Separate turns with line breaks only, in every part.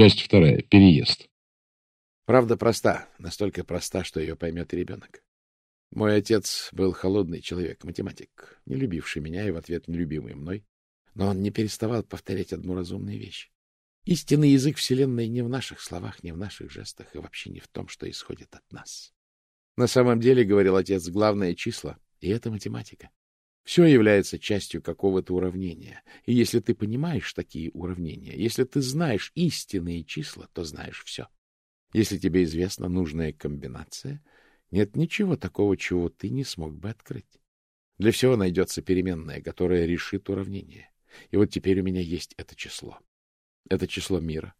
Часть вторая. Переезд.
Правда проста, настолько проста, что ее поймет ребенок. Мой отец был холодный человек, математик, не любивший меня и в ответ не любимый мной, но он не переставал повторять одну разумную вещь. Истинный язык Вселенной не в наших словах, не в наших жестах и вообще не в том, что исходит от нас. На самом деле, говорил отец, главное число, и это математика. Все является частью какого-то уравнения. И если ты понимаешь такие уравнения, если ты знаешь истинные числа, то знаешь все. Если тебе известна нужная комбинация, нет ничего такого, чего ты не смог бы открыть. Для всего найдется переменная, которая решит уравнение. И вот теперь у меня есть это число. Это число мира,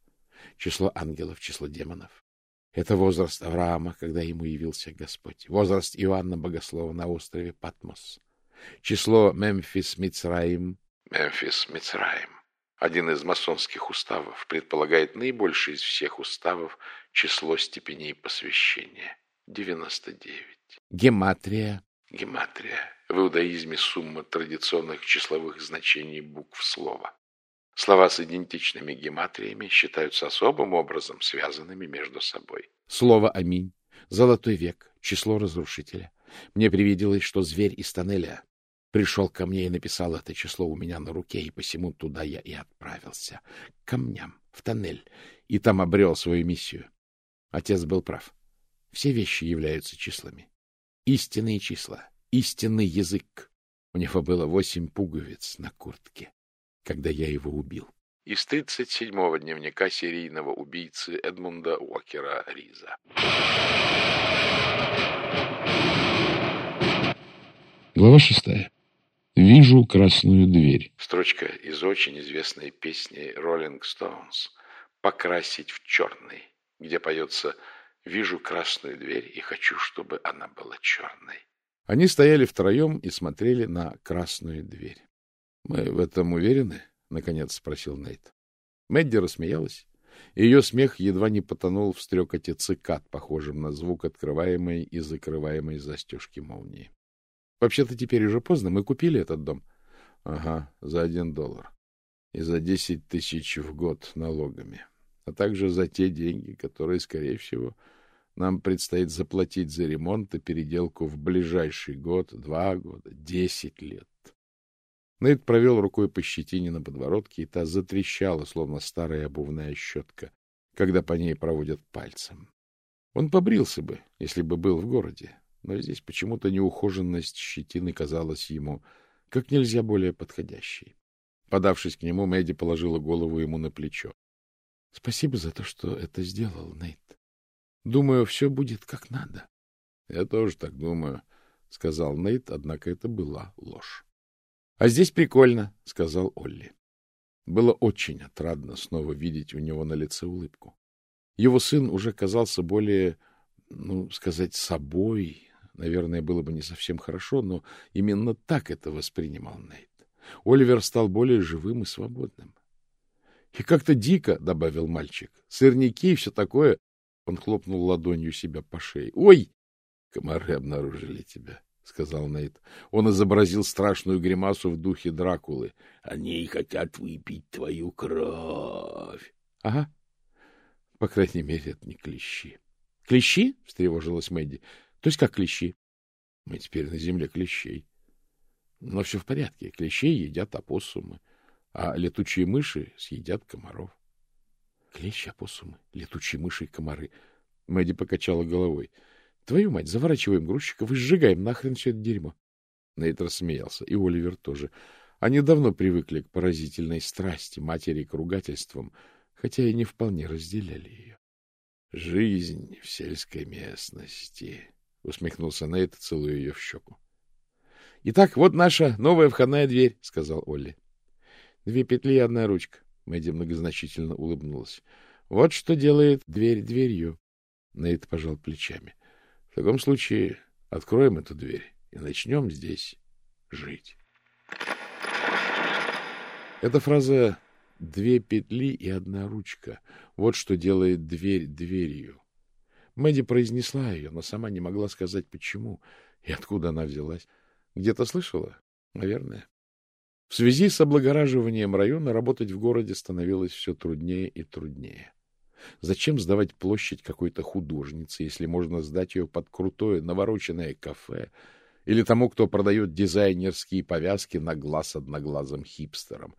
число ангелов, число демонов. Это возраст Авраама, когда ему явился Господь. Возраст Иоанна Богослова на острове Патмос. Число Мемфис Мицраим. Мемфис Мицраим. Один из масонских уставов предполагает наибольшее из всех уставов число степеней посвящения. 99. Гематрия. Гематрия. В иудаизме сумма традиционных числовых значений букв слова. Слова с идентичными гематриями считаются особым образом связанными между собой. Слово «Аминь», «Золотой век», «Число разрушителя». Мне привиделось, что зверь из тоннеля пришел ко мне и написал это число у меня на руке, и посему туда я и отправился. К камням, в тоннель, и там обрел свою миссию. Отец был прав. Все вещи являются числами. Истинные числа, истинный язык. У него было восемь пуговиц на куртке, когда я его убил. Из 37-го дневника серийного убийцы Эдмунда Уокера Риза.
Глава шестая. Вижу красную дверь.
Строчка из очень известной песни Rolling Stones «Покрасить в черный», где поется «Вижу красную дверь и хочу, чтобы она была черной». Они стояли втроем и смотрели на красную дверь. — Мы в этом уверены? — наконец спросил Нейт. Мэдди рассмеялась. Ее смех едва не потонул в стрекоте цикад, похожем на звук открываемой и закрываемой застежки молнии. Вообще-то теперь уже поздно. Мы купили этот дом. Ага, за один доллар. И за десять тысяч в год налогами. А также за те деньги, которые, скорее всего, нам предстоит заплатить за ремонт и переделку в ближайший год, два года, десять лет. Нейт провел рукой по щетине на подбородке, и та затрещала, словно старая обувная щетка, когда по ней проводят пальцем. Он побрился бы, если бы был в городе, но здесь почему-то неухоженность щетины казалась ему как нельзя более подходящей. Подавшись к нему, Мэдди положила голову ему на плечо. — Спасибо за то, что это сделал, Нейт. Думаю, все будет как надо. — Я тоже так думаю, — сказал Нейт, однако это была ложь. — А здесь прикольно, — сказал Олли. Было очень отрадно снова видеть у него на лице улыбку. Его сын уже казался более, ну, сказать, собой, Наверное, было бы не совсем хорошо, но именно так это воспринимал Нейт. Оливер стал более живым и свободным. — И как-то дико, — добавил мальчик, — сырники и все такое. Он хлопнул ладонью себя по шее. — Ой! — Комары обнаружили тебя, — сказал Нейт. Он изобразил страшную гримасу в духе Дракулы. — Они хотят выпить твою кровь. — Ага. По крайней мере, это не клещи. — Клещи? — встревожилась Мэдди. То есть как клещи? Мы теперь на земле клещей. Но все в порядке. Клещей едят опоссумы, а летучие мыши съедят комаров. Клещи, опоссумы, летучие мыши и комары. Мэдди покачала головой. Твою мать, заворачиваем грузчиков и сжигаем нахрен все это дерьмо. Нейт рассмеялся, и Оливер тоже. Они давно привыкли к поразительной страсти матери к ругательствам, хотя и не вполне разделяли ее. Жизнь в сельской местности, — усмехнулся Нейт, целуя ее в щеку. — Итак, вот наша новая входная дверь, — сказал Олли. — Две петли и одна ручка. Мэдди многозначительно улыбнулась. — Вот что делает дверь дверью. Нейт пожал плечами. — В таком случае откроем эту дверь и начнем здесь жить. Эта фраза «две петли и одна ручка» — вот что делает дверь дверью. Мэдди произнесла ее, но сама не могла сказать, почему и откуда она взялась. Где-то слышала? Наверное. В связи с облагораживанием района работать в городе становилось все труднее и труднее. Зачем сдавать площадь какой-то художнице, если можно сдать ее под крутое навороченное кафе или тому, кто продает дизайнерские повязки на глаз одноглазым хипстерам?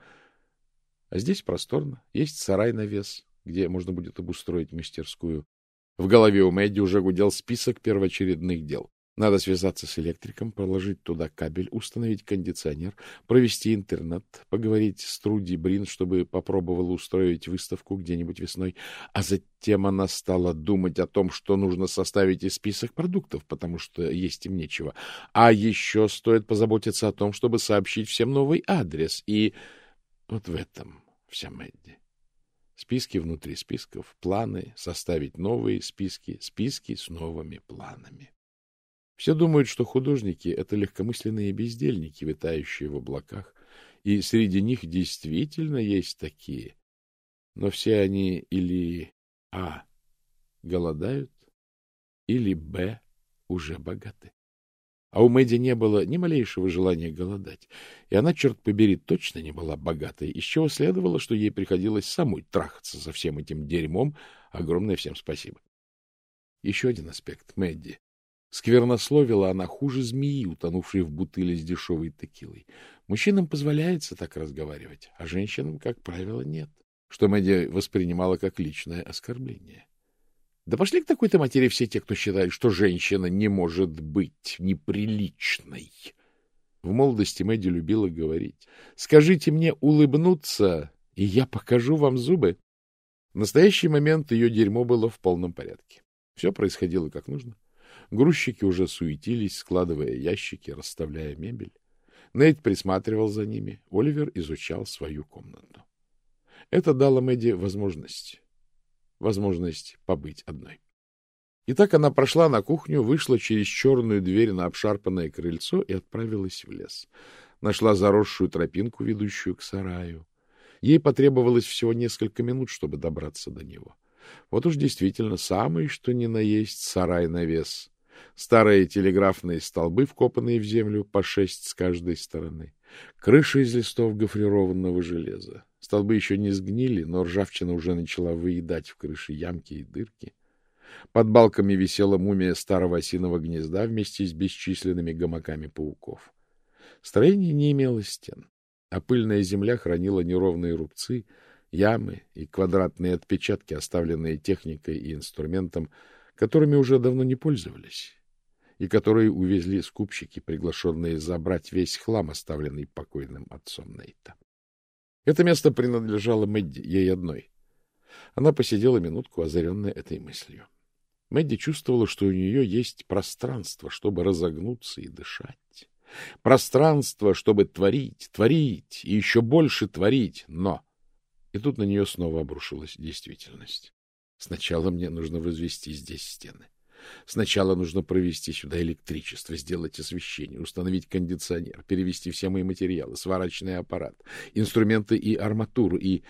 А здесь просторно, есть сарай на вес, где можно будет обустроить мастерскую. В голове у Мэдди уже гудел список первоочередных дел. Надо связаться с электриком, проложить туда кабель, установить кондиционер, провести интернет, поговорить с Труди Брин, чтобы попробовала устроить выставку где-нибудь весной. А затем она стала думать о том, что нужно составить и список продуктов, потому что есть им нечего. А еще стоит позаботиться о том, чтобы сообщить всем новый адрес. И вот в этом вся Мэдди. Списки внутри списков, планы, составить новые списки, списки с новыми планами. Все думают, что художники — это легкомысленные бездельники, витающие в облаках, и среди них действительно есть такие. Но все они или а. голодают, или б. уже богаты. А у Мэдди не было ни малейшего желания голодать, и она, черт побери, точно не была богатой, из чего следовало, что ей приходилось самой трахаться за всем этим дерьмом. Огромное всем спасибо. Еще один аспект Мэдди Сквернословила она хуже змеи, утонувшей в бутыле с дешевой текилой. Мужчинам позволяется так разговаривать, а женщинам, как правило, нет. Что Мэдди воспринимала как личное оскорбление. Да пошли к такой-то матери все те, кто считает, что женщина не может быть неприличной. В молодости Мэдди любила говорить. «Скажите мне улыбнуться, и я покажу вам зубы». В настоящий момент ее дерьмо было в полном порядке. Все происходило как нужно. Грузчики уже суетились, складывая ящики, расставляя мебель. Нейт присматривал за ними, Оливер изучал свою комнату. Это дало Мэдди возможность, возможность побыть одной. Итак, она прошла на кухню, вышла через черную дверь на обшарпанное крыльцо и отправилась в лес. Нашла заросшую тропинку, ведущую к сараю. Ей потребовалось всего несколько минут, чтобы добраться до него. Вот уж действительно самый, что ни на есть, сарай-навес. Старые телеграфные столбы, вкопанные в землю по шесть с каждой стороны. Крыша из листов гофрированного железа. Столбы еще не сгнили, но ржавчина уже начала выедать в крыше ямки и дырки. Под балками висела мумия старого осиного гнезда вместе с бесчисленными гамаками пауков. Строение не имело стен, а пыльная земля хранила неровные рубцы, ямы и квадратные отпечатки, оставленные техникой и инструментом, которыми уже давно не пользовались, и которые увезли скупщики, приглашенные забрать весь хлам, оставленный покойным отцом Нейта. Это место принадлежало Мэдди, ей одной. Она посидела минутку, озаренная этой мыслью. Мэдди чувствовала, что у нее есть пространство, чтобы разогнуться и дышать. Пространство, чтобы творить, творить и еще больше творить, но... И тут на нее снова обрушилась действительность. Сначала мне нужно возвести здесь стены. Сначала нужно провести сюда электричество, сделать освещение, установить кондиционер, перевести все мои материалы, сварочный аппарат, инструменты и арматуру, и...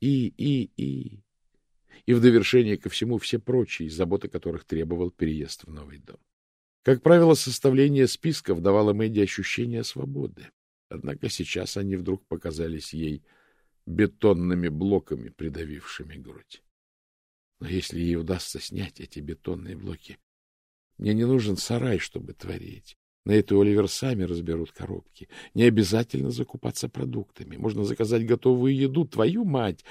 и... и... и... И в довершение ко всему все прочие, заботы которых требовал переезд в новый дом. Как правило, составление списков давало Мэдди ощущение свободы. Однако сейчас они вдруг показались ей бетонными блоками, придавившими грудь. Но если ей удастся снять эти бетонные блоки, мне не нужен сарай, чтобы творить. На это Оливер сами разберут коробки. Не обязательно закупаться продуктами. Можно заказать готовую еду, твою мать.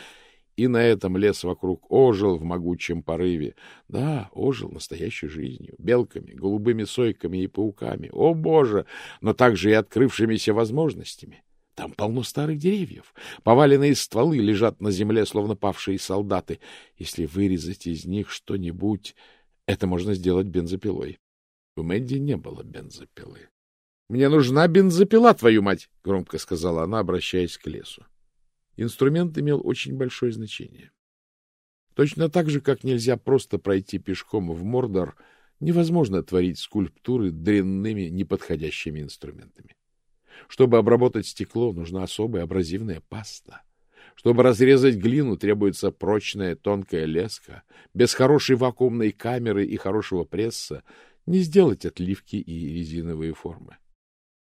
И на этом лес вокруг ожил в могучем порыве. Да, ожил настоящей жизнью, белками, голубыми сойками и пауками. О, Боже! Но также и открывшимися возможностями. Там полно старых деревьев. Поваленные стволы лежат на земле, словно павшие солдаты. Если вырезать из них что-нибудь, это можно сделать бензопилой. У Мэдди не было бензопилы. — Мне нужна бензопила, твою мать! — громко сказала она, обращаясь к лесу. Инструмент имел очень большое значение. Точно так же, как нельзя просто пройти пешком в Мордор, невозможно творить скульптуры дрянными, неподходящими инструментами. Чтобы обработать стекло, нужна особая абразивная паста. Чтобы разрезать глину, требуется прочная тонкая леска. Без хорошей вакуумной камеры и хорошего пресса не сделать отливки и резиновые формы.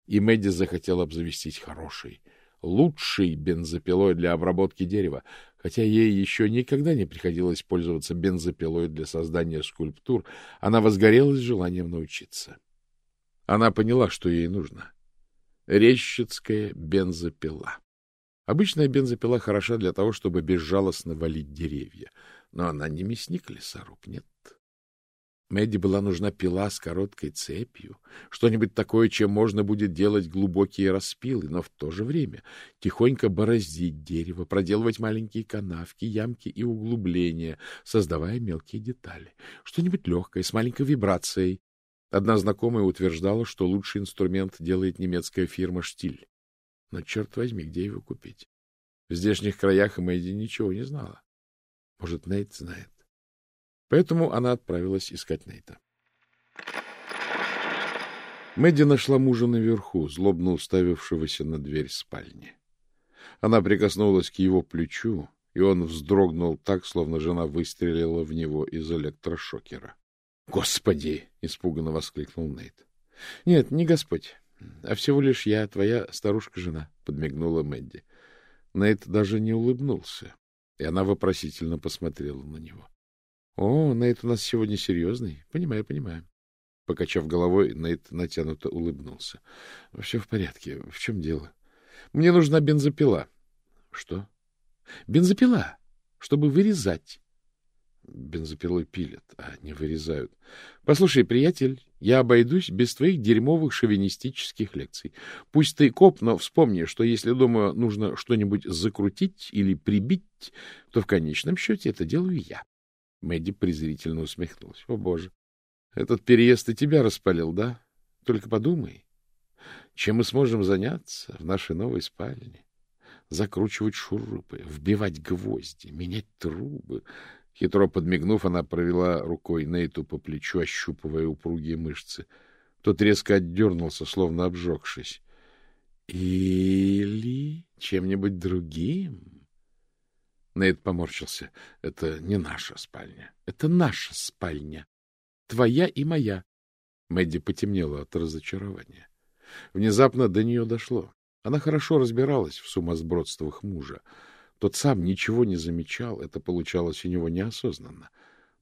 И Мэдди захотел обзавестись хорошей, лучшей бензопилой для обработки дерева, хотя ей еще никогда не приходилось пользоваться бензопилой для создания скульптур, она возгорелась желанием научиться. Она поняла, что ей нужно. Резчицкая бензопила. Обычная бензопила хороша для того, чтобы безжалостно валить деревья, но она не мясник лесоруб, нет. Мэдди была нужна пила с короткой цепью, что-нибудь такое, чем можно будет делать глубокие распилы, но в то же время тихонько бороздить дерево, проделывать маленькие канавки, ямки и углубления, создавая мелкие детали. Что-нибудь легкое, с маленькой вибрацией. Одна знакомая утверждала, что лучший инструмент делает немецкая фирма «Штиль». Но, черт возьми, где его купить? В здешних краях Мэдди ничего не знала. Может, Нейт знает. Поэтому она отправилась искать Нейта. Мэдди нашла мужа наверху, злобно уставившегося на дверь спальни. Она прикоснулась к его плечу, и он вздрогнул так, словно жена выстрелила в него из электрошокера. «Господи!» — испуганно воскликнул Нейт. «Нет, не Господь, а всего лишь я, твоя старушка-жена», — подмигнула Мэдди. Нейт даже не улыбнулся, и она вопросительно посмотрела на него. — О, Нейт у нас сегодня серьезный. Понимаю, понимаю. Покачав головой, Нейт натянуто улыбнулся. — Все в порядке. В чем дело? — Мне нужна бензопила. — Что? — Бензопила, чтобы вырезать. Бензопилой пилят, а не вырезают. Послушай, приятель, я обойдусь без твоих дерьмовых шовинистических лекций. Пусть ты коп, но вспомни, что если, думаю, нужно что-нибудь закрутить или прибить, то в конечном счете это делаю я. Мэдди презрительно усмехнулась. — О, боже! Этот переезд и тебя распалил, да? Только подумай, чем мы сможем заняться в нашей новой спальне? Закручивать шурупы, вбивать гвозди, менять трубы. Хитро подмигнув, она провела рукой Нейту по плечу, ощупывая упругие мышцы. Тот резко отдернулся, словно обжегшись. — Или чем-нибудь другим? Нейт поморщился. — Это не наша спальня. Это наша спальня. Твоя и моя. Мэдди потемнела от разочарования. Внезапно до нее дошло. Она хорошо разбиралась в сумасбродствах мужа. Тот сам ничего не замечал, это получалось у него неосознанно.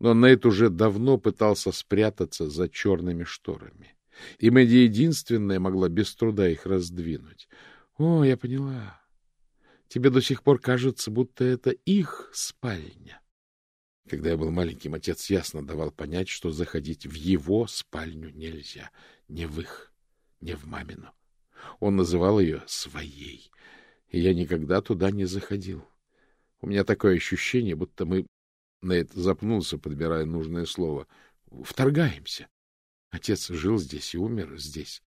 Но Нейт уже давно пытался спрятаться за черными шторами. И Мэдди единственная могла без труда их раздвинуть. — О, я поняла. Тебе до сих пор кажется, будто это их спальня. Когда я был маленьким, отец ясно давал понять, что заходить в его спальню нельзя. Не в их, не в мамину. Он называл ее своей, и я никогда туда не заходил. У меня такое ощущение, будто мы... Нейт запнулся, подбирая нужное слово. Вторгаемся. Отец жил здесь и умер здесь.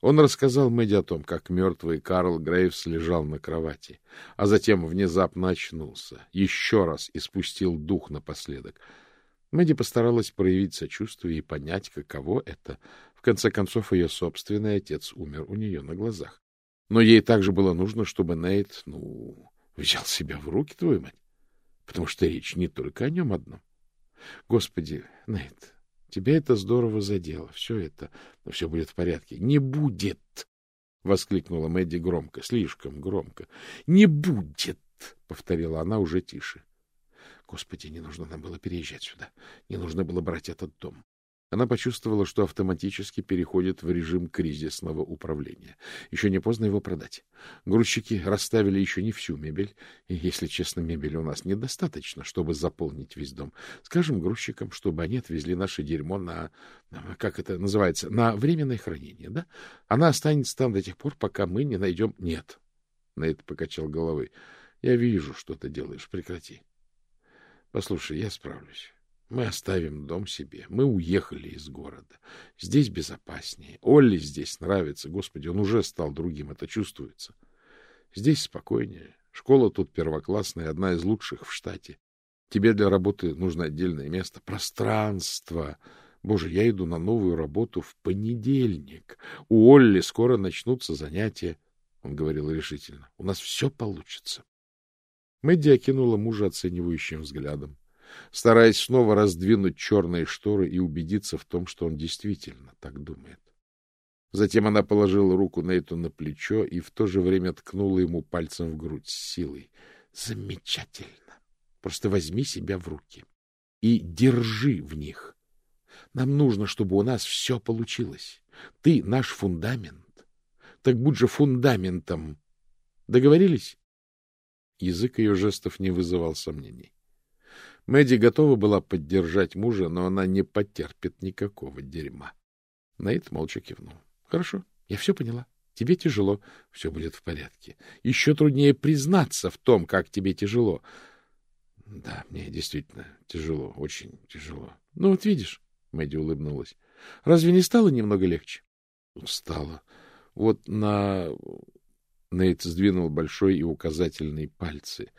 Он рассказал Мэдди о том, как мертвый Карл Грейвс лежал на кровати, а затем внезапно очнулся, еще раз испустил дух напоследок. Мэдди постаралась проявить сочувствие и понять, каково это. В конце концов, ее собственный отец умер у нее на глазах. Но ей также было нужно, чтобы Нейт, ну, взял себя в руки, твою мать, потому что речь не только о нем одном. Господи, Нейт, Тебя это здорово задело. Все это... Но все будет в порядке. Не будет! — воскликнула Мэдди громко, слишком громко. — Не будет! — повторила она уже тише. Господи, не нужно нам было переезжать сюда. Не нужно было брать этот дом. Она почувствовала, что автоматически переходит в режим кризисного управления. Еще не поздно его продать. Грузчики расставили еще не всю мебель. И, если честно, мебели у нас недостаточно, чтобы заполнить весь дом. Скажем грузчикам, чтобы они отвезли наше дерьмо на, как это называется, на временное хранение, да? Она останется там до тех пор, пока мы не найдем... Нет. Нейт покачал головой. Я вижу, что ты делаешь. Прекрати. Послушай, я справлюсь. Мы оставим дом себе. Мы уехали из города. Здесь безопаснее. Олли здесь нравится. Господи, он уже стал другим. Это чувствуется. Здесь спокойнее. Школа тут первоклассная, одна из лучших в штате. Тебе для работы нужно отдельное место. Пространство. Боже, я иду на новую работу в понедельник. У Олли скоро начнутся занятия. Он говорил решительно. У нас все получится. Мэдди окинула мужа оценивающим взглядом стараясь снова раздвинуть черные шторы и убедиться в том, что он действительно так думает. Затем она положила руку это на плечо и в то же время ткнула ему пальцем в грудь с силой. — Замечательно! Просто возьми себя в руки и держи в них. Нам нужно, чтобы у нас все получилось. Ты наш фундамент. Так будь же фундаментом. Договорились? Язык ее жестов не вызывал сомнений. Мэдди готова была поддержать мужа, но она не потерпит никакого дерьма. Наид молча кивнул. — Хорошо, я все поняла. Тебе тяжело, все будет в порядке. Еще труднее признаться в том, как тебе тяжело. Да, мне действительно тяжело, очень тяжело. Ну вот видишь, Мэдди улыбнулась. Разве не стало немного легче? Стало. Вот на... Нейт сдвинул большой и указательный пальцы,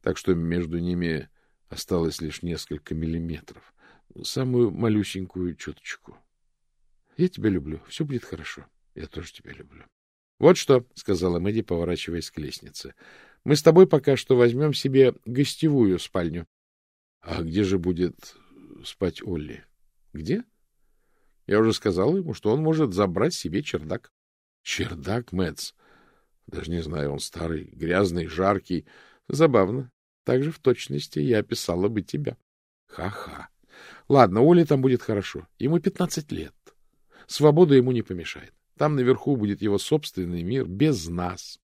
так что между ними осталось лишь несколько миллиметров. Самую малюсенькую чуточку. Я тебя люблю. Все будет хорошо. Я тоже тебя люблю. — Вот что, — сказала Мэдди, поворачиваясь к лестнице. — Мы с тобой пока что возьмем себе гостевую спальню. — А где же будет спать Олли? — Где? Я уже сказал ему, что он может забрать себе чердак. — Чердак, Мэтс? Даже не знаю, он старый, грязный, жаркий. Забавно. Так же в точности я описала бы тебя. Ха-ха. Ладно, Оле там будет хорошо. Ему пятнадцать лет. Свобода ему не помешает. Там наверху будет его собственный мир без нас.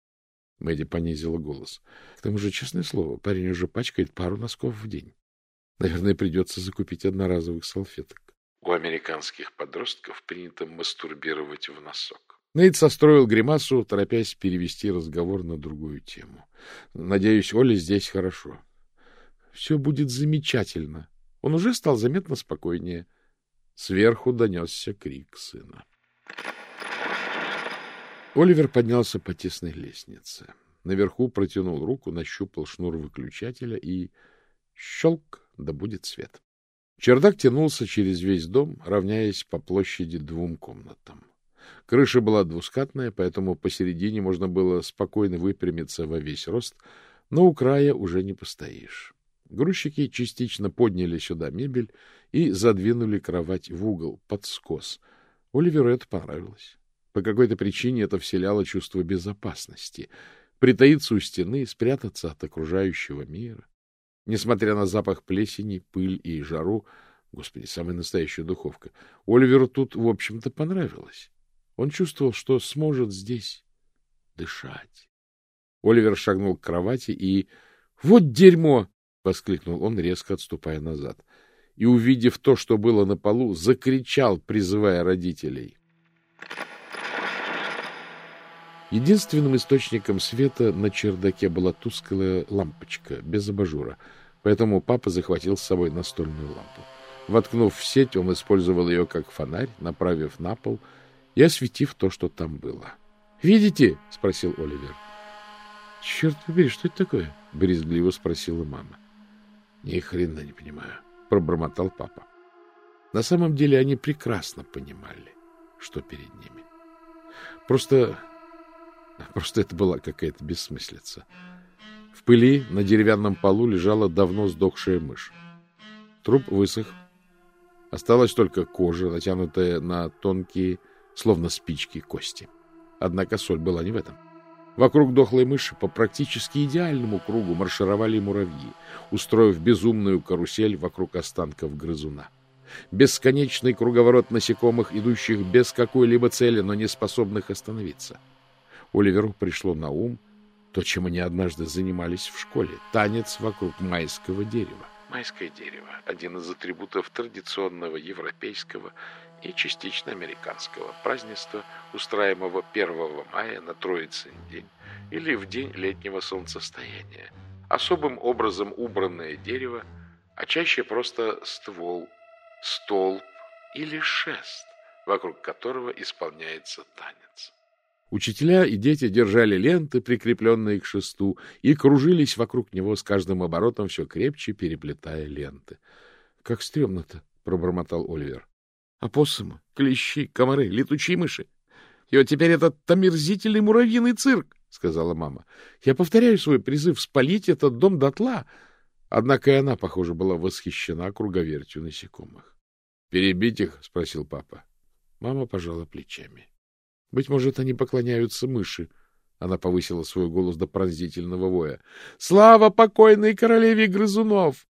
Мэдди понизила голос. К тому же, честное слово, парень уже пачкает пару носков в день. Наверное, придется закупить одноразовых салфеток. У американских подростков принято мастурбировать в носок. Нейт состроил гримасу, торопясь перевести разговор на другую тему. Надеюсь, Оля здесь хорошо. Все будет замечательно. Он уже стал заметно спокойнее. Сверху донесся крик сына. Оливер поднялся по тесной лестнице. Наверху протянул руку, нащупал шнур выключателя и... Щелк, да будет свет. Чердак тянулся через весь дом, равняясь по площади двум комнатам. Крыша была двускатная, поэтому посередине можно было спокойно выпрямиться во весь рост, но у края уже не постоишь. Грузчики частично подняли сюда мебель и задвинули кровать в угол, под скос. Оливеру это понравилось. По какой-то причине это вселяло чувство безопасности. Притаиться у стены, спрятаться от окружающего мира. Несмотря на запах плесени, пыль и жару, господи, самая настоящая духовка, Оливеру тут, в общем-то, понравилось. Он чувствовал, что сможет здесь дышать. Оливер шагнул к кровати и... — Вот дерьмо! — воскликнул он, резко отступая назад. И, увидев то, что было на полу, закричал, призывая родителей. Единственным источником света на чердаке была тусклая лампочка, без абажура, поэтому папа захватил с собой настольную лампу. Воткнув в сеть, он использовал ее как фонарь, направив на пол — и осветив то, что там было. «Видите?» — спросил Оливер. «Черт побери, что это такое?» — брезгливо спросила мама. «Ни хрена не понимаю», — пробормотал папа. На самом деле они прекрасно понимали, что перед ними. Просто... просто это была какая-то бессмыслица. В пыли на деревянном полу лежала давно сдохшая мышь. Труп высох. Осталась только кожа, натянутая на тонкие словно спички кости. Однако соль была не в этом. Вокруг дохлой мыши по практически идеальному кругу маршировали муравьи, устроив безумную карусель вокруг останков грызуна. Бесконечный круговорот насекомых, идущих без какой-либо цели, но не способных остановиться. Оливеру пришло на ум то, чем они однажды занимались в школе — танец вокруг майского дерева. Майское дерево – один из атрибутов традиционного европейского и частично американского празднества, устраиваемого 1 мая на Троицын день или в день летнего солнцестояния. Особым образом убранное дерево, а чаще просто ствол, столб или шест, вокруг которого исполняется танец. Учителя и дети держали ленты, прикрепленные к шесту, и кружились вокруг него с каждым оборотом все крепче, переплетая ленты. — Как стрёмно-то, — пробормотал Оливер. — Опоссумы, клещи, комары, летучие мыши. И вот теперь этот омерзительный муравьиный цирк, — сказала мама. — Я повторяю свой призыв спалить этот дом дотла. Однако и она, похоже, была восхищена круговертью насекомых. — Перебить их? — спросил папа. Мама пожала плечами.
— Быть может, они поклоняются мыши. Она повысила свой голос до пронзительного воя. «Слава покойной королеве грызунов!»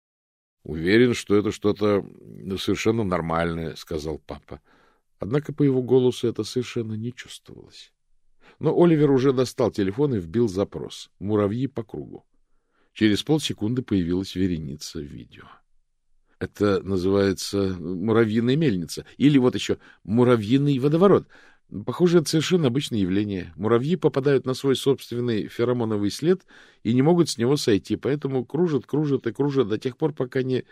«Уверен, что это что-то совершенно нормальное», — сказал папа. Однако по его голосу это совершенно не чувствовалось. Но Оливер уже достал телефон и вбил запрос. «Муравьи по кругу». Через полсекунды появилась вереница видео. Это называется муравьиная мельница. Или вот еще муравьиный водоворот. Похоже, это совершенно обычное явление. Муравьи попадают на свой собственный феромоновый след и не могут с него сойти, поэтому кружат, кружат и кружат до тех пор, пока не...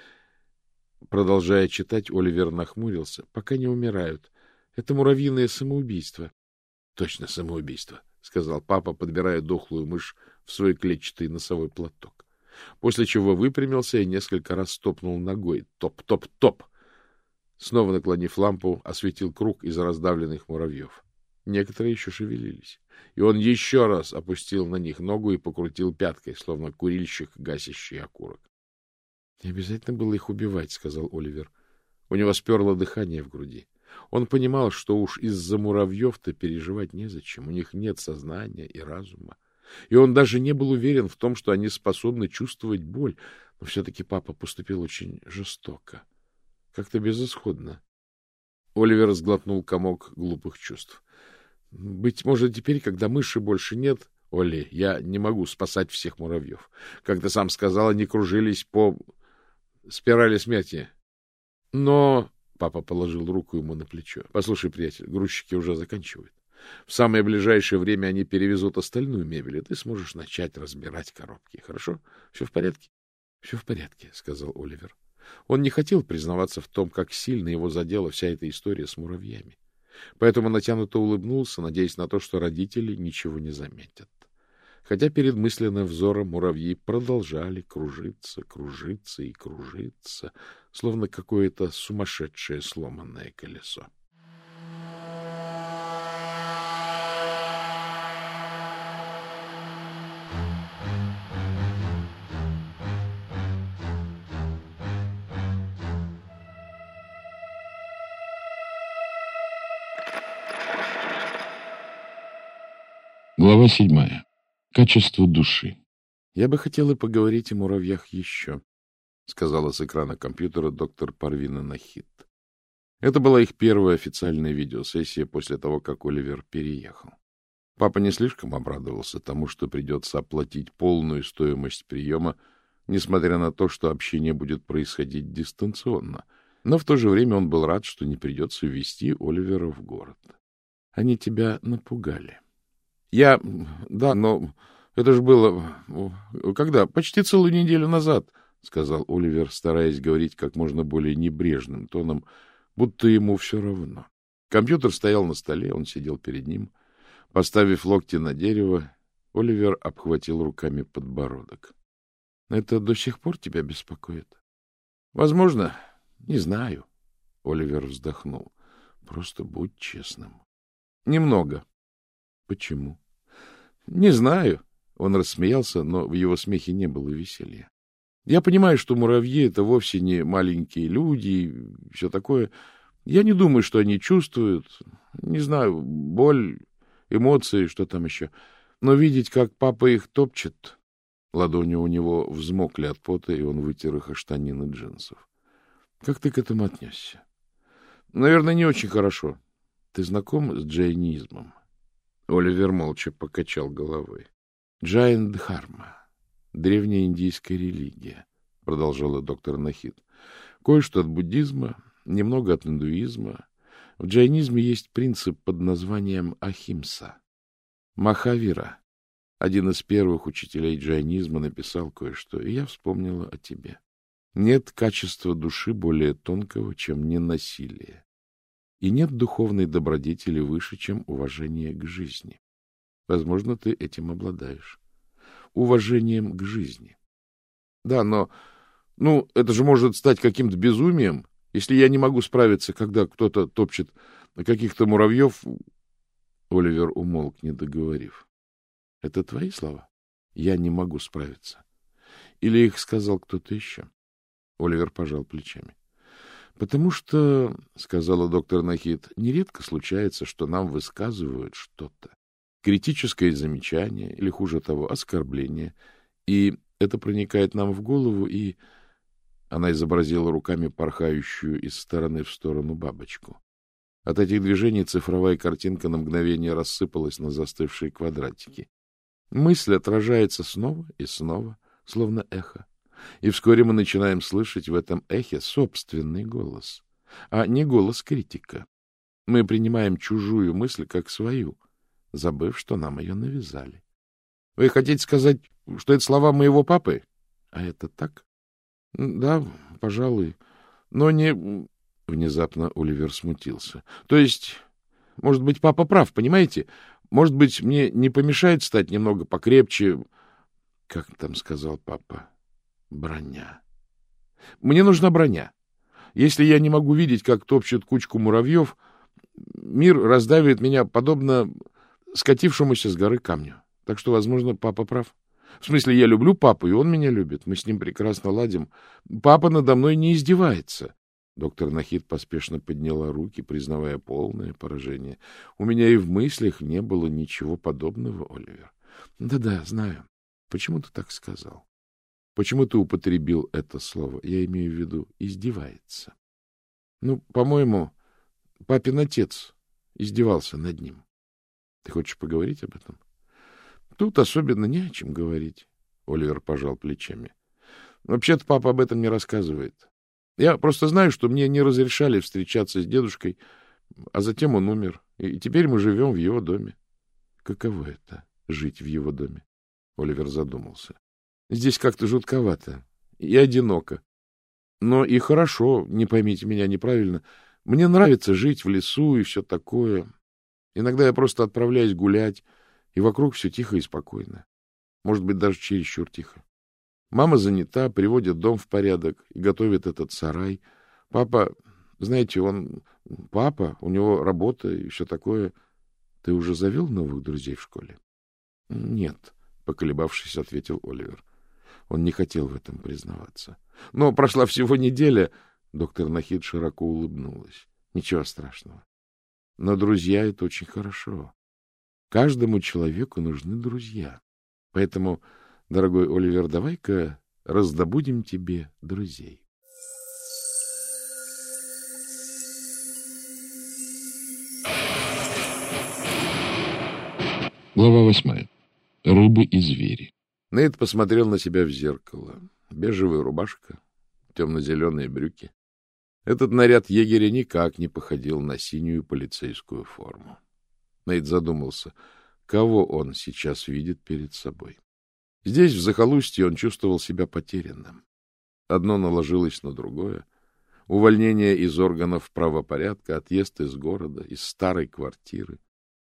Продолжая читать, Оливер нахмурился. Пока не умирают. Это муравьиное самоубийство. — Точно самоубийство, — сказал папа, подбирая дохлую мышь в свой клетчатый носовой платок. После чего выпрямился и несколько раз стопнул ногой. Топ-топ-топ! Снова наклонив лампу, осветил круг из раздавленных муравьев. Некоторые еще шевелились. И он еще раз опустил на них ногу и покрутил пяткой, словно курильщик, гасящий окурок. — Не обязательно было их убивать, — сказал Оливер. У него сперло дыхание в груди. Он понимал, что уж из-за муравьев-то переживать незачем. У них нет сознания и разума. И он даже не был уверен в том, что они способны чувствовать боль. Но все-таки папа поступил очень жестоко. — как-то безысходно. Оливер сглотнул комок глупых чувств. Быть может, теперь, когда мыши больше нет, Оли, я не могу спасать всех муравьев. Как ты сам сказал, они кружились по спирали смерти. Но... Папа положил руку ему на плечо. — Послушай, приятель, грузчики уже заканчивают. В самое ближайшее время они перевезут остальную мебель, и ты сможешь начать разбирать коробки. Хорошо? Все в порядке? — Все в порядке, — сказал Оливер. Он не хотел признаваться в том, как сильно его задела вся эта история с муравьями. Поэтому натянуто улыбнулся, надеясь на то, что родители ничего не заметят. Хотя перед мысленным взором муравьи продолжали кружиться, кружиться и кружиться, словно какое-то сумасшедшее сломанное колесо.
Глава седьмая. Качество души.
Я бы хотела поговорить о муравьях еще, сказала с экрана компьютера доктор Парвина Нахид. Это была их первая официальная видеосессия после того, как Оливер переехал. Папа не слишком обрадовался тому, что придется оплатить полную стоимость приема, несмотря на то, что общение будет происходить дистанционно. Но в то же время он был рад, что не придется вести Оливера в город. Они тебя напугали. Я... Да, но это же было... Когда? Почти целую неделю назад, — сказал Оливер, стараясь говорить как можно более небрежным тоном, будто ему все равно. Компьютер стоял на столе, он сидел перед ним. Поставив локти на дерево, Оливер обхватил руками подбородок. — Это до сих пор тебя беспокоит? — Возможно. Не знаю. Оливер вздохнул. — Просто будь честным. — Немного. — Почему? — Не знаю. Он рассмеялся, но в его смехе не было веселья. Я понимаю, что муравьи — это вовсе не маленькие люди и все такое. Я не думаю, что они чувствуют, не знаю, боль, эмоции, что там еще. Но видеть, как папа их топчет... Ладони у него взмокли от пота, и он вытер их о штанины джинсов. — Как ты к этому отнесся? — Наверное, не очень хорошо. Ты знаком с джайнизмом? Оливер молча покачал головой. Джайн Дхарма, древняя индийская религия, продолжала доктор Нахид. Кое-что от буддизма, немного от индуизма. В джайнизме есть принцип под названием Ахимса. Махавира, один из первых учителей джайнизма, написал кое-что, и я вспомнила о тебе. Нет качества души более тонкого, чем ненасилие. И нет духовной добродетели выше, чем уважение к жизни. Возможно, ты этим обладаешь. Уважением к жизни. Да, но... Ну, это же может стать каким-то безумием, если я не могу справиться, когда кто-то топчет каких-то муравьев... Оливер умолк, не договорив. — Это твои слова? Я не могу справиться. Или их сказал кто-то еще? Оливер пожал плечами. — Потому что, — сказала доктор Нахид, — нередко случается, что нам высказывают что-то. Критическое замечание, или, хуже того, оскорбление. И это проникает нам в голову, и... Она изобразила руками порхающую из стороны в сторону бабочку. От этих движений цифровая картинка на мгновение рассыпалась на застывшие квадратики. Мысль отражается снова и снова, словно эхо. И вскоре мы начинаем слышать в этом эхе собственный голос, а не голос критика. Мы принимаем чужую мысль как свою, забыв, что нам ее навязали. Вы хотите сказать, что это слова моего папы? А это так? Да, пожалуй. Но не... Внезапно Оливер смутился. То есть, может быть, папа прав, понимаете? Может быть, мне не помешает стать немного покрепче... Как там сказал папа? Броня. Мне нужна броня. Если я не могу видеть, как топчет кучку муравьев, мир раздавит меня подобно скатившемуся с горы камню. Так что, возможно, папа прав. В смысле, я люблю папу, и он меня любит. Мы с ним прекрасно ладим. Папа надо мной не издевается. Доктор Нахид поспешно подняла руки, признавая полное поражение. У меня и в мыслях не было ничего подобного, Оливер. Да-да, знаю. Почему ты так сказал? Почему ты употребил это слово? Я имею в виду издевается. Ну, по-моему, папин отец издевался над ним. Ты хочешь поговорить об этом? Тут особенно не о чем говорить. Оливер пожал плечами. Вообще-то папа об этом не рассказывает. Я просто знаю, что мне не разрешали встречаться с дедушкой, а затем он умер, и теперь мы живем в его доме. Каково это — жить в его доме? Оливер задумался. Здесь как-то жутковато и одиноко. Но и хорошо, не поймите меня неправильно. Мне нравится жить в лесу и все такое. Иногда я просто отправляюсь гулять, и вокруг все тихо и спокойно. Может быть, даже чересчур тихо. Мама занята, приводит дом в порядок и готовит этот сарай. Папа, знаете, он... Папа, у него работа и все такое. Ты уже завел новых друзей в школе? — Нет, — поколебавшись, ответил Оливер. Он не хотел в этом признаваться. Но прошла всего неделя. Доктор Нахид широко улыбнулась. Ничего страшного. Но друзья — это очень хорошо. Каждому человеку нужны друзья. Поэтому, дорогой Оливер, давай-ка раздобудем тебе друзей.
Глава восьмая. Рыбы и звери.
Нейт посмотрел на себя в зеркало. Бежевая рубашка, темно-зеленые брюки. Этот наряд егеря никак не походил на синюю полицейскую форму. Нейт задумался, кого он сейчас видит перед собой. Здесь, в захолустье, он чувствовал себя потерянным. Одно наложилось на другое. Увольнение из органов правопорядка, отъезд из города, из старой квартиры,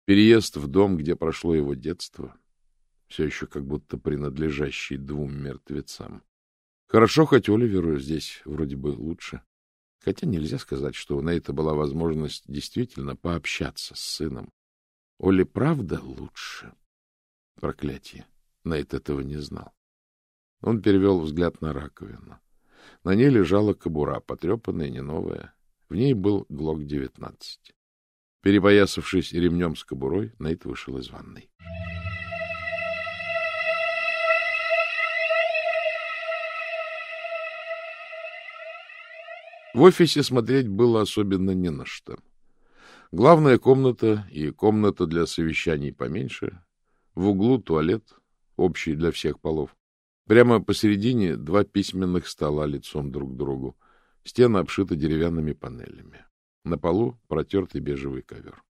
переезд в дом, где прошло его детство — все еще как будто принадлежащий двум мертвецам. Хорошо, хоть Оливеру здесь вроде бы лучше. Хотя нельзя сказать, что у Нейта была возможность действительно пообщаться с сыном. Оли правда лучше? Проклятие. Нейт этого не знал. Он перевел взгляд на раковину. На ней лежала кобура, потрепанная, не новая. В ней был ГЛОК-19. Перепоясавшись ремнем с кобурой, Нейт вышел из ванной. В офисе смотреть было особенно не на что. Главная комната и комната для совещаний поменьше. В углу туалет, общий для всех полов. Прямо посередине два письменных стола лицом друг к другу. Стены обшиты деревянными панелями. На полу протертый бежевый ковер.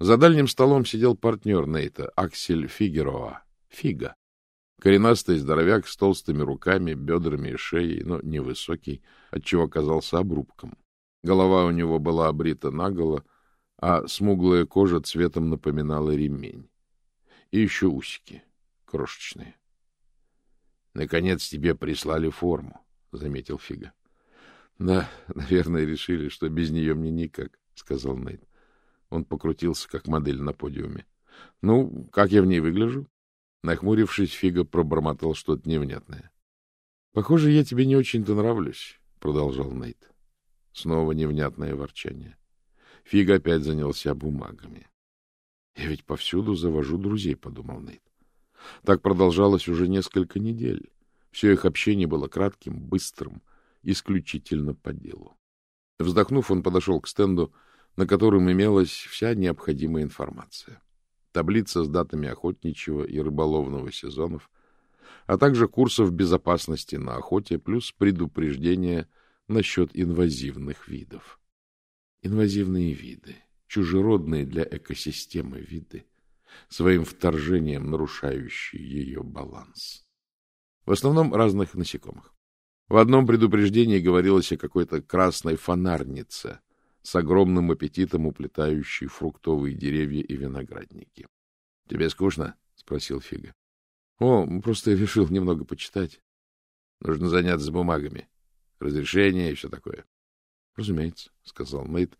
За дальним столом сидел партнер Нейта, Аксель Фигероа. Фига. Коренастый здоровяк с толстыми руками, бедрами и шеей, но невысокий, отчего казался обрубком. Голова у него была обрита наголо, а смуглая кожа цветом напоминала ремень. И еще усики, крошечные. — Наконец тебе прислали форму, — заметил Фига. — Да, наверное, решили, что без нее мне никак, — сказал Нейт. Он покрутился, как модель на подиуме. — Ну, как я в ней выгляжу? Нахмурившись, Фига пробормотал что-то невнятное. — Похоже, я тебе не очень-то нравлюсь, — продолжал Нейт. Снова невнятное ворчание. Фига опять занялся бумагами. «Я ведь повсюду завожу друзей», — подумал Нейт. Так продолжалось уже несколько недель. Все их общение было кратким, быстрым, исключительно по делу. Вздохнув, он подошел к стенду, на котором имелась вся необходимая информация. Таблица с датами охотничьего и рыболовного сезонов, а также курсов безопасности на охоте, плюс предупреждение насчет инвазивных видов. Инвазивные виды, чужеродные для экосистемы виды, своим вторжением нарушающие ее баланс. В основном разных насекомых. В одном предупреждении говорилось о какой-то красной фонарнице с огромным аппетитом уплетающей фруктовые деревья и виноградники. — Тебе скучно? — спросил Фига. — О, просто я решил немного почитать. — Нужно заняться бумагами. Разрешение и все такое. — Разумеется, — сказал Нейт,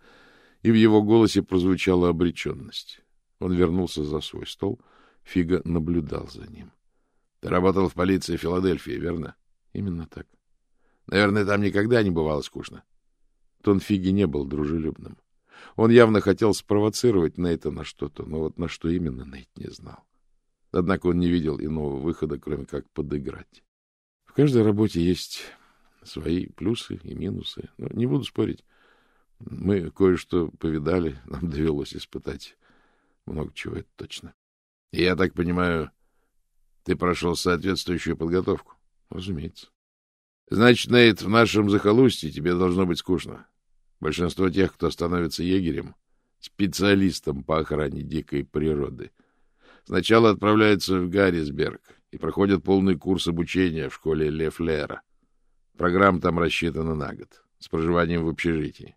и в его голосе прозвучала обреченность. Он вернулся за свой стол. Фига наблюдал за ним. — Ты работал в полиции Филадельфии, верно? — Именно так. — Наверное, там никогда не бывало скучно. Тон Фиги не был дружелюбным. Он явно хотел спровоцировать Нейта на что-то, но вот на что именно Нейт не знал. Однако он не видел иного выхода, кроме как подыграть. В каждой работе есть свои плюсы и минусы. Но не буду спорить. Мы кое-что повидали, нам довелось испытать много чего, это точно. И я так понимаю, ты прошел соответствующую подготовку? Разумеется. Значит, Нейт, в нашем захолустье тебе должно быть скучно. Большинство тех, кто становится егерем, специалистом по охране дикой природы, сначала отправляются в Гаррисберг и проходят полный курс обучения в школе Лефлера. Программа там рассчитана на год, с проживанием в общежитии.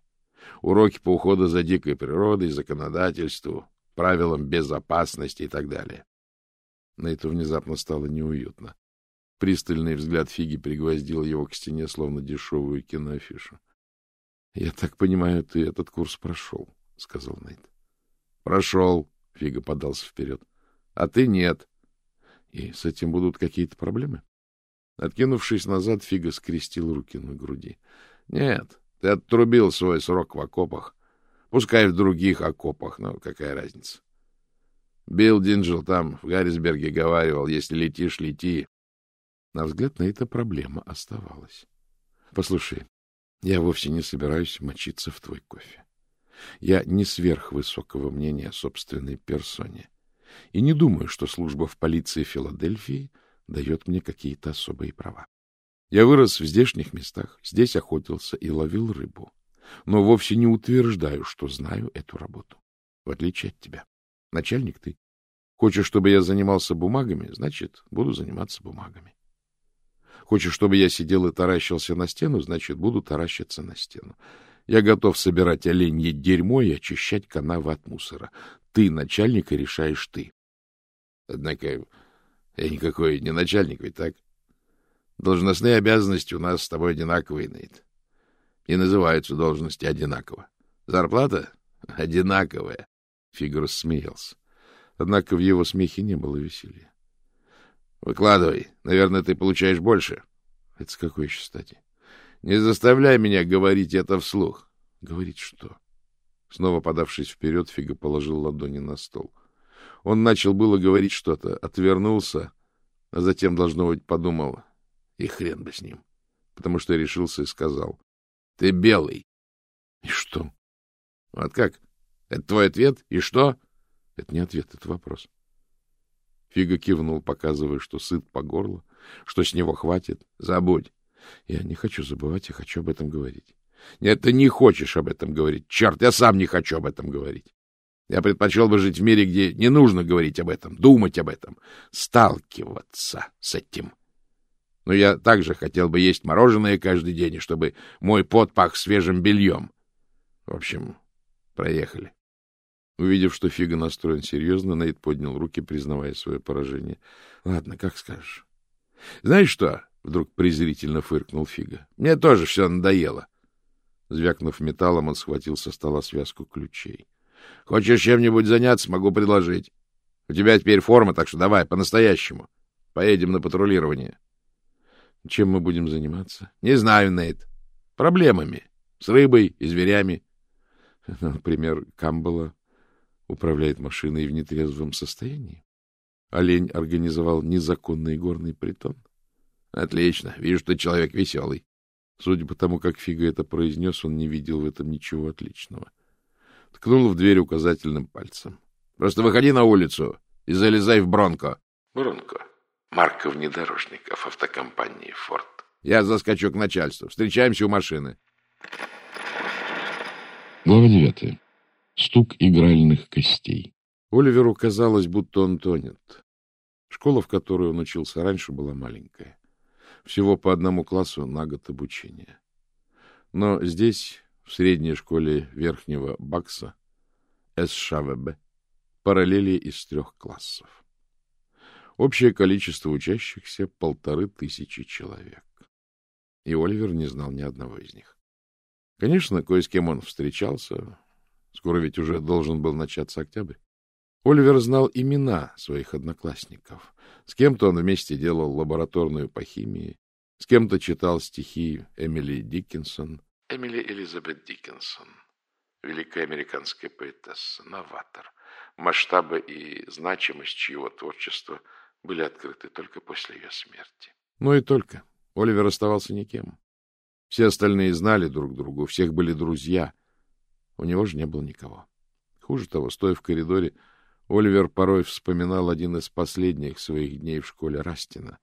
Уроки по уходу за дикой природой, законодательству, правилам безопасности и так далее. На это внезапно стало неуютно. Пристальный взгляд Фиги пригвоздил его к стене, словно дешевую киноафишу. — Я так понимаю, ты этот курс прошел, — сказал Найт. — Прошел, — Фига подался вперед. — А ты нет. — И с этим будут какие-то проблемы? Откинувшись назад, Фига скрестил руки на груди. — Нет, ты отрубил свой срок в окопах. Пускай в других окопах, но какая разница. Билл Динджел там, в Гаррисберге, говаривал, если летишь, лети. На взгляд на это проблема оставалась. — Послушай, я вовсе не собираюсь мочиться в твой кофе. Я не сверхвысокого мнения о собственной персоне. И не думаю, что служба в полиции Филадельфии дает мне какие-то особые права. Я вырос в здешних местах, здесь охотился и ловил рыбу, но вовсе не утверждаю, что знаю эту работу, в отличие от тебя. Начальник ты. Хочешь, чтобы я занимался бумагами, значит, буду заниматься бумагами. Хочешь, чтобы я сидел и таращился на стену, значит, буду таращиться на стену. Я готов собирать оленье дерьмо и очищать канавы от мусора. Ты начальник, и решаешь ты. Однако я никакой не начальник, ведь так? Должностные обязанности у нас с тобой одинаковые, Нейт. И называются должности одинаково. Зарплата одинаковая. Фигур смеялся. Однако в его смехе не было веселья. — Выкладывай. Наверное, ты получаешь больше. — Это с какой еще стати? — Не заставляй меня говорить это вслух. — Говорить что? Снова подавшись вперед, Фига положил ладони на стол. Он начал было говорить что-то, отвернулся, а затем, должно быть, подумал, и хрен бы с ним, потому что решился и сказал, — Ты белый. — И что? — Вот как? Это твой ответ? И что? — Это не ответ, это вопрос. Фига кивнул, показывая, что сыт по горло, что с него хватит. — Забудь. Я не хочу забывать, я хочу об этом говорить. — Нет, ты не хочешь об этом говорить. Черт, я сам не хочу об этом говорить. Я предпочел бы жить в мире, где не нужно говорить об этом, думать об этом, сталкиваться с этим. Но я также хотел бы есть мороженое каждый день, чтобы мой пот пах свежим бельем. В общем, проехали. Увидев, что Фига настроен серьезно, Нейт поднял руки, признавая свое поражение. — Ладно, как скажешь. — Знаешь что? — вдруг презрительно фыркнул Фига. — Мне тоже все надоело. Звякнув металлом, он схватил со стола связку ключей. Хочешь чем-нибудь заняться, могу предложить. У тебя теперь форма, так что давай, по-настоящему. Поедем на патрулирование. Чем мы будем заниматься? Не знаю, Нейт. Проблемами. С рыбой и зверями. Например, Камбала управляет машиной в нетрезвом состоянии. Олень организовал незаконный горный притон. Отлично. Вижу, что человек веселый. Судя по тому, как Фига это произнес, он не видел в этом ничего отличного. Ткнул в дверь указательным пальцем. — Просто выходи на улицу и залезай в Бронко.
— Бронко. Марка внедорожников автокомпании «Форд».
— Я заскочу к начальству. Встречаемся у машины.
Глава девятая. Стук игральных костей.
Оливеру казалось, будто он тонет. Школа, в которой он учился раньше, была маленькая. Всего по одному классу на год обучения. Но здесь, в средней школе Верхнего Бакса, СШВБ, параллели из трех классов. Общее количество учащихся — полторы тысячи человек. И Оливер не знал ни одного из них. Конечно, кое с кем он встречался. Скоро ведь уже должен был начаться октябрь. Оливер знал имена своих одноклассников. С кем-то он вместе делал лабораторную по химии, с кем-то читал стихи Эмили Диккенсон.
Эмили Элизабет Диккенсон, великая американская поэтесса, новатор. Масштабы и значимость чьего творчества были открыты только после ее смерти.
Ну и только. Оливер оставался никем. Все остальные знали друг друга, у всех были друзья. У него же не было никого. Хуже того, стоя в коридоре, Оливер порой вспоминал один из последних своих дней в школе Растина,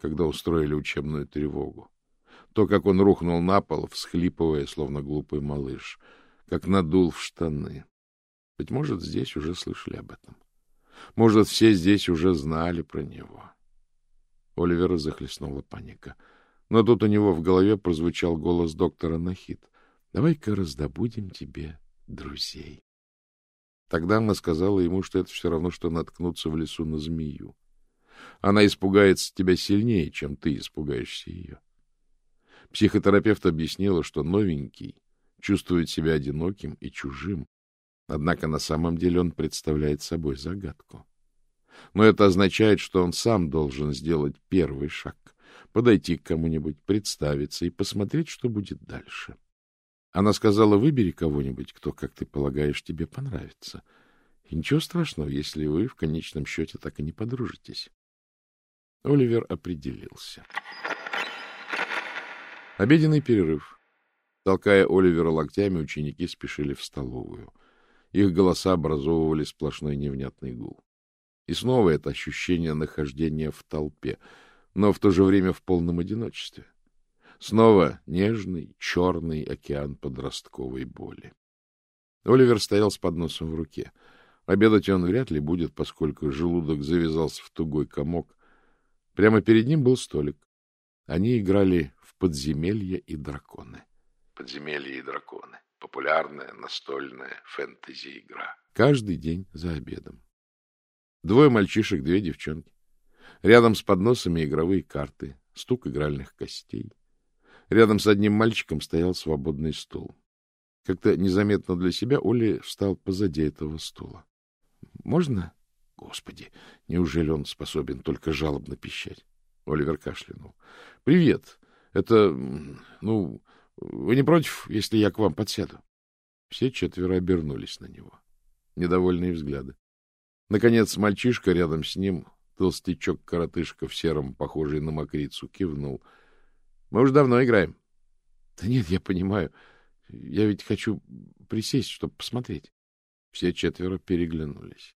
когда устроили учебную тревогу. То, как он рухнул на пол, всхлипывая, словно глупый малыш, как надул в штаны. Быть может, здесь уже слышали об этом. Может, все здесь уже знали про него. Оливера захлестнула паника. Но тут у него в голове прозвучал голос доктора Нахид. — Давай-ка раздобудем тебе друзей. Тогда она сказала ему, что это все равно, что наткнуться в лесу на змею. Она испугается тебя сильнее, чем ты испугаешься ее. Психотерапевт объяснила, что новенький чувствует себя одиноким и чужим, однако на самом деле он представляет собой загадку. Но это означает, что он сам должен сделать первый шаг, подойти к кому-нибудь, представиться и посмотреть, что будет дальше. — она сказала, выбери кого-нибудь, кто, как ты полагаешь, тебе понравится. И ничего страшного, если вы в конечном счете так и не подружитесь. Оливер определился. Обеденный перерыв. Толкая Оливера локтями, ученики спешили в столовую. Их голоса образовывали сплошной невнятный гул. И снова это ощущение нахождения в толпе, но в то же время в полном одиночестве. Снова нежный, черный океан подростковой боли. Оливер стоял с подносом в руке. Обедать он вряд ли будет, поскольку желудок завязался в тугой комок. Прямо перед ним был столик. Они играли в подземелье и драконы.
Подземелье и драконы. Популярная настольная фэнтези-игра.
Каждый день за обедом. Двое мальчишек, две девчонки. Рядом с подносами игровые карты, стук игральных костей. Рядом с одним мальчиком стоял свободный стул. Как-то незаметно для себя Оли встал позади этого стула. — Можно? Господи, неужели он способен только жалобно пищать? Оливер кашлянул. — Привет. Это, ну, вы не против, если я к вам подсяду? Все четверо обернулись на него. Недовольные взгляды. Наконец мальчишка рядом с ним, толстячок-коротышка в сером, похожий на мокрицу, кивнул — мы уже давно играем. — Да нет, я понимаю. Я ведь хочу присесть, чтобы посмотреть. Все четверо переглянулись.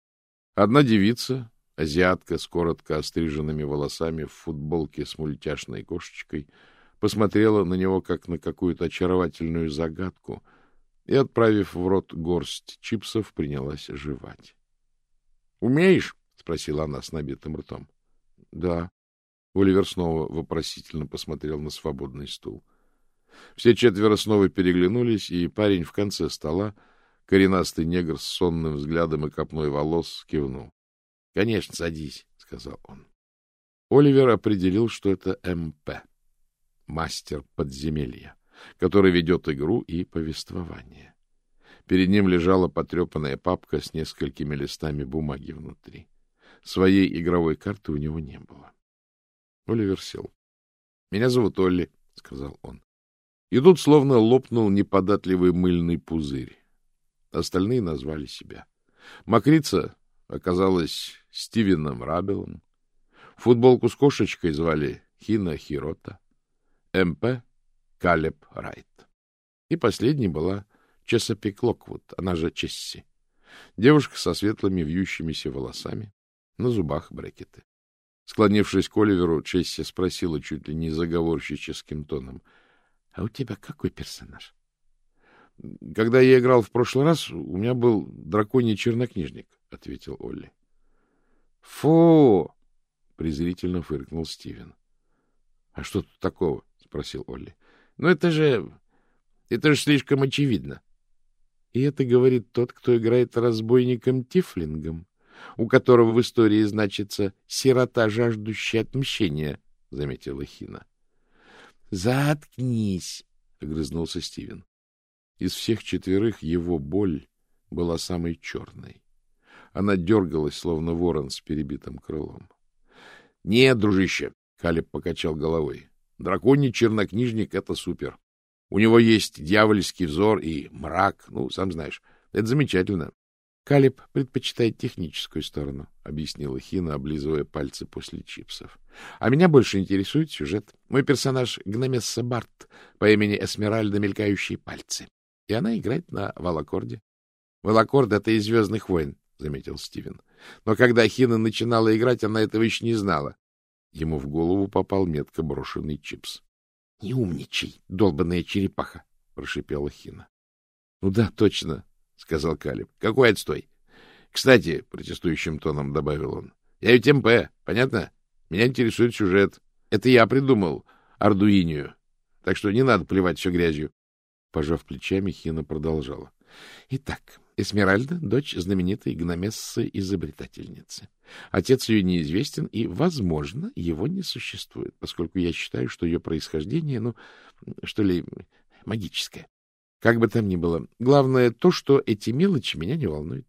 Одна девица, азиатка с коротко остриженными волосами в футболке с мультяшной кошечкой, посмотрела на него, как на какую-то очаровательную загадку, и, отправив в рот горсть чипсов, принялась жевать. — Умеешь? — спросила она с набитым ртом. — Да. Оливер снова вопросительно посмотрел на свободный стул. Все четверо снова переглянулись, и парень в конце стола, коренастый негр с сонным взглядом и копной волос, кивнул. — Конечно, садись, — сказал он. Оливер определил, что это МП, мастер подземелья, который ведет игру и повествование. Перед ним лежала потрепанная папка с несколькими листами бумаги внутри. Своей игровой карты у него не было. Оливер сел. — Меня зовут Олли, — сказал он. И тут словно лопнул неподатливый мыльный пузырь. Остальные назвали себя. Макрица оказалась Стивеном Рабелом. Футболку с кошечкой звали Хина Хирота. МП — Калеб Райт. И последней была Чесапик Локвуд, она же Чесси. Девушка со светлыми вьющимися волосами, на зубах брекеты. Склонившись к Оливеру, Чесси спросила чуть ли не заговорщическим тоном. — А у тебя какой персонаж? — Когда я играл в прошлый раз, у меня был драконий чернокнижник, — ответил Олли. — Фу! — презрительно фыркнул Стивен. — А что тут такого? — спросил Олли. — Ну, это же... это же слишком очевидно. И это говорит тот, кто играет разбойником-тифлингом, у которого в истории значится «сирота, жаждущая отмщения», — заметила Хина. — Заткнись, — огрызнулся Стивен. Из всех четверых его боль была самой черной. Она дергалась, словно ворон с перебитым крылом. — Нет, дружище, — Калеб покачал головой. — Драконий чернокнижник — это супер. У него есть дьявольский взор и мрак, ну, сам знаешь. Это замечательно. — Калиб предпочитает техническую сторону, — объяснила Хина, облизывая пальцы после чипсов. — А меня больше интересует сюжет. Мой персонаж — Гномесса Барт по имени Эсмеральда Мелькающие пальцы. И она играет на волокорде. — Волокорд — это из «Звездных войн», — заметил Стивен. Но когда Хина начинала играть, она этого еще не знала. Ему в голову попал метко брошенный чипс. — Не умничай, долбаная черепаха! — прошипела Хина. — Ну да, точно, — сказал Калиб. — Какой отстой? — Кстати, — протестующим тоном добавил он, — я ведь МП, понятно? Меня интересует сюжет. Это я придумал Ардуинию. Так что не надо плевать все грязью. Пожав плечами, Хина продолжала. — Итак, Эсмеральда — дочь знаменитой гномессы-изобретательницы. Отец ее неизвестен, и, возможно, его не существует, поскольку я считаю, что ее происхождение, ну, что ли, магическое. Как бы там ни было, главное то, что эти мелочи меня не волнуют.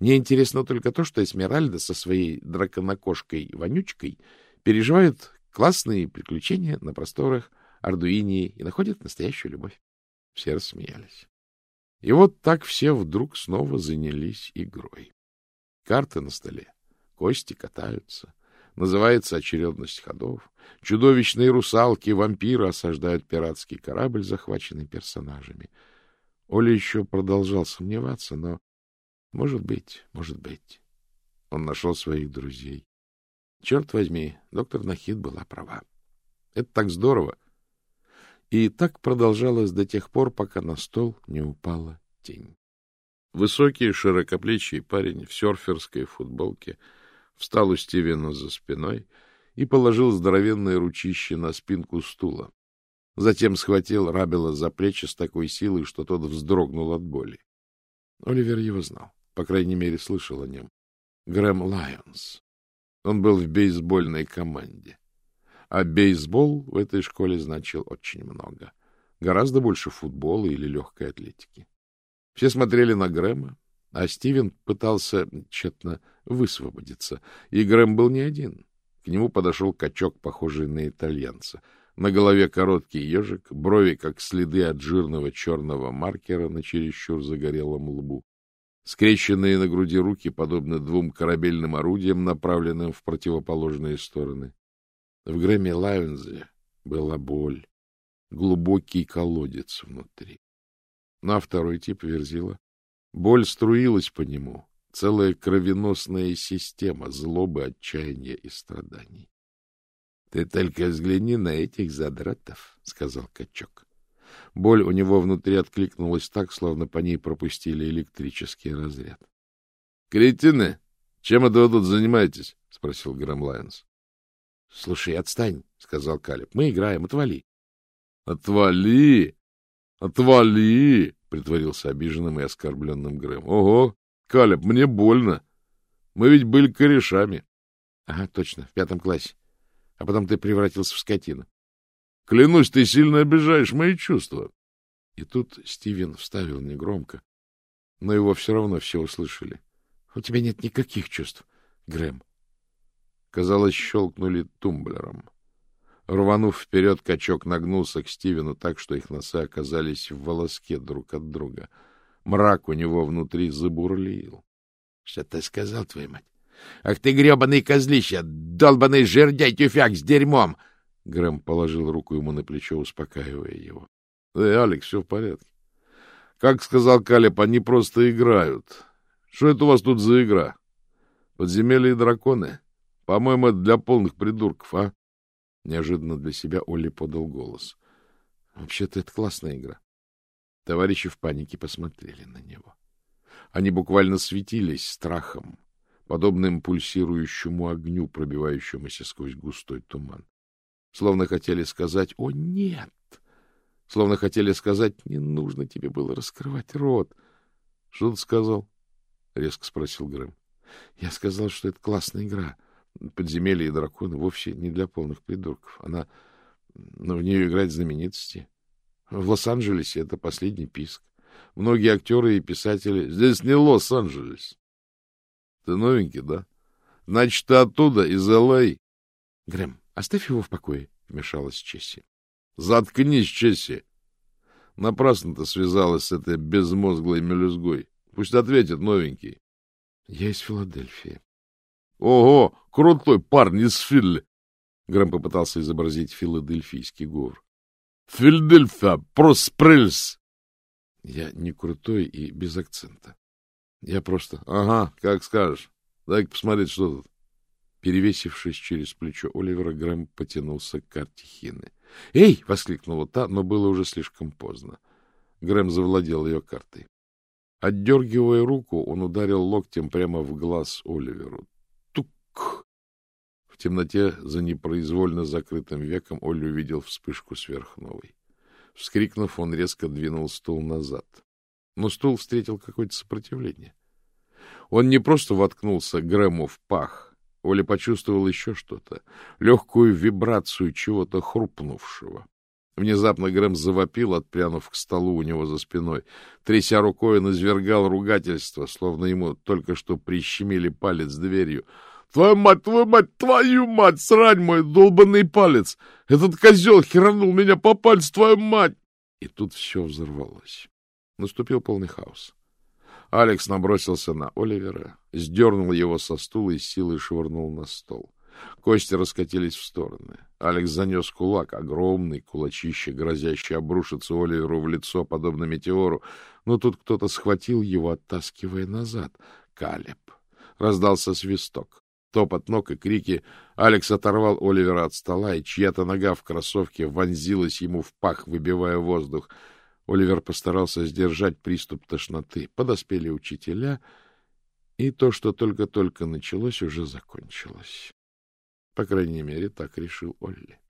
Мне интересно только то, что Эсмеральда со своей драконокошкой-вонючкой переживают классные приключения на просторах Ардуинии и находят настоящую любовь. Все рассмеялись. И вот так все вдруг снова занялись игрой. Карты на столе, кости катаются, называется очередность ходов. Чудовищные русалки, вампиры осаждают пиратский корабль, захваченный персонажами. Оля еще продолжал сомневаться, но, может быть, может быть, он нашел своих друзей. Черт возьми, доктор Нахид была права. Это так здорово. И так продолжалось до тех пор, пока на стол не упала тень. Высокий, широкоплечий парень в серферской футболке — встал у Стивена за спиной и положил здоровенное ручище на спинку стула. Затем схватил Рабела за плечи с такой силой, что тот вздрогнул от боли. Оливер его знал, по крайней мере, слышал о нем. Грэм Лайонс. Он был в бейсбольной команде. А бейсбол в этой школе значил очень много. Гораздо больше футбола или легкой атлетики. Все смотрели на Грэма, а Стивен пытался тщетно высвободиться. И Грэм был не один. К нему подошел качок, похожий на итальянца. На голове короткий ежик, брови, как следы от жирного черного маркера на чересчур загорелом лбу. Скрещенные на груди руки, подобно двум корабельным орудиям, направленным в противоположные стороны. В Грэме Лайонзе была боль, глубокий колодец внутри. Ну а второй тип Верзила Боль струилась по нему, целая кровеносная система злобы, отчаяния и страданий. — Ты только взгляни на этих задратов, — сказал качок. Боль у него внутри откликнулась так, словно по ней пропустили электрический разряд. — Кретины, чем это вы тут занимаетесь? — спросил Грэм Лайонс. — Слушай, отстань, — сказал Калиб. — Мы играем, отвали. — Отвали! Отвали! Притворился обиженным и оскорбленным Грэм. — Ого, Калеб, мне больно. Мы ведь были корешами. — Ага, точно, в пятом классе. А потом ты превратился в скотину. — Клянусь, ты сильно обижаешь мои чувства. И тут Стивен вставил негромко, но его все равно все услышали. — У тебя нет никаких чувств, Грэм. Казалось, щелкнули тумблером. Рванув вперед, качок нагнулся к Стивену так, что их носы оказались в волоске друг от друга. Мрак у него внутри забурлил. — Что ты сказал, твою мать? Ах ты гребаный козлище! Долбаный жердяй тюфяк с дерьмом! Грэм положил руку ему на плечо, успокаивая его. — Эй, Алекс, все в порядке. Как сказал Калеб, они просто играют. Что это у вас тут за игра? Подземелья и драконы? По-моему, это для полных придурков, а? Неожиданно для себя Олли подал голос. Вообще-то это классная игра. Товарищи в панике посмотрели на него. Они буквально светились страхом, подобным пульсирующему огню, пробивающемуся сквозь густой туман. Словно хотели сказать «О, нет!» Словно хотели сказать «Не нужно тебе было раскрывать рот». — Что ты сказал? — резко спросил Грэм. — Я сказал, что это классная игра. Подземелье и драконы вовсе не для полных придурков. Она... Но в нее играть знаменитости. В Лос-Анджелесе это последний писк. Многие актеры и писатели... Здесь не Лос-Анджелес. Ты новенький, да? Значит, ты оттуда, из Л.А. Грэм, оставь его в покое, — вмешалась Чесси. Заткнись, Чесси. Напрасно ты связалась с этой безмозглой мелюзгой. Пусть ответит новенький. Я из Филадельфии. Ого, крутой парень из Филли. Грэм попытался изобразить филадельфийский говор. Филадельфия, проспрельс. Я не крутой и без акцента. Я просто... Ага, как скажешь. Дай-ка посмотреть, что тут. Перевесившись через плечо Оливера, Грэм потянулся к карте Хины. «Эй!» — воскликнула та, но было уже слишком поздно. Грэм завладел ее картой. Отдергивая руку, он ударил локтем прямо в глаз Оливеру. Темноте за непроизвольно закрытым веком Олли увидел вспышку сверхновой. Вскрикнув, он резко двинул стул назад. Но стул встретил какое-то сопротивление. Он не просто воткнулся Грэму в пах. Оля почувствовал еще что-то, легкую вибрацию чего-то хрупнувшего. Внезапно Грэм завопил, отпрянув к столу у него за спиной. Тряся рукой, он извергал ругательство, словно ему только что прищемили палец дверью. «Твою мать, твою мать, твою мать! Срань мой долбанный палец! Этот козел херанул меня по пальцу, твою мать!» И тут все взорвалось. Наступил полный хаос. Алекс набросился на Оливера, сдернул его со стула и силой швырнул на стол. Кости раскатились в стороны. Алекс занес кулак, огромный кулачище, грозящий обрушиться Оливеру в лицо, подобно метеору. Но тут кто-то схватил его, оттаскивая назад. Калеб. Раздался свисток. Топот ног и крики. Алекс оторвал Оливера от стола, и чья-то нога в кроссовке вонзилась ему в пах, выбивая воздух. Оливер постарался сдержать приступ тошноты. Подоспели учителя, и то, что только-только началось, уже закончилось. По крайней мере, так решил Олли.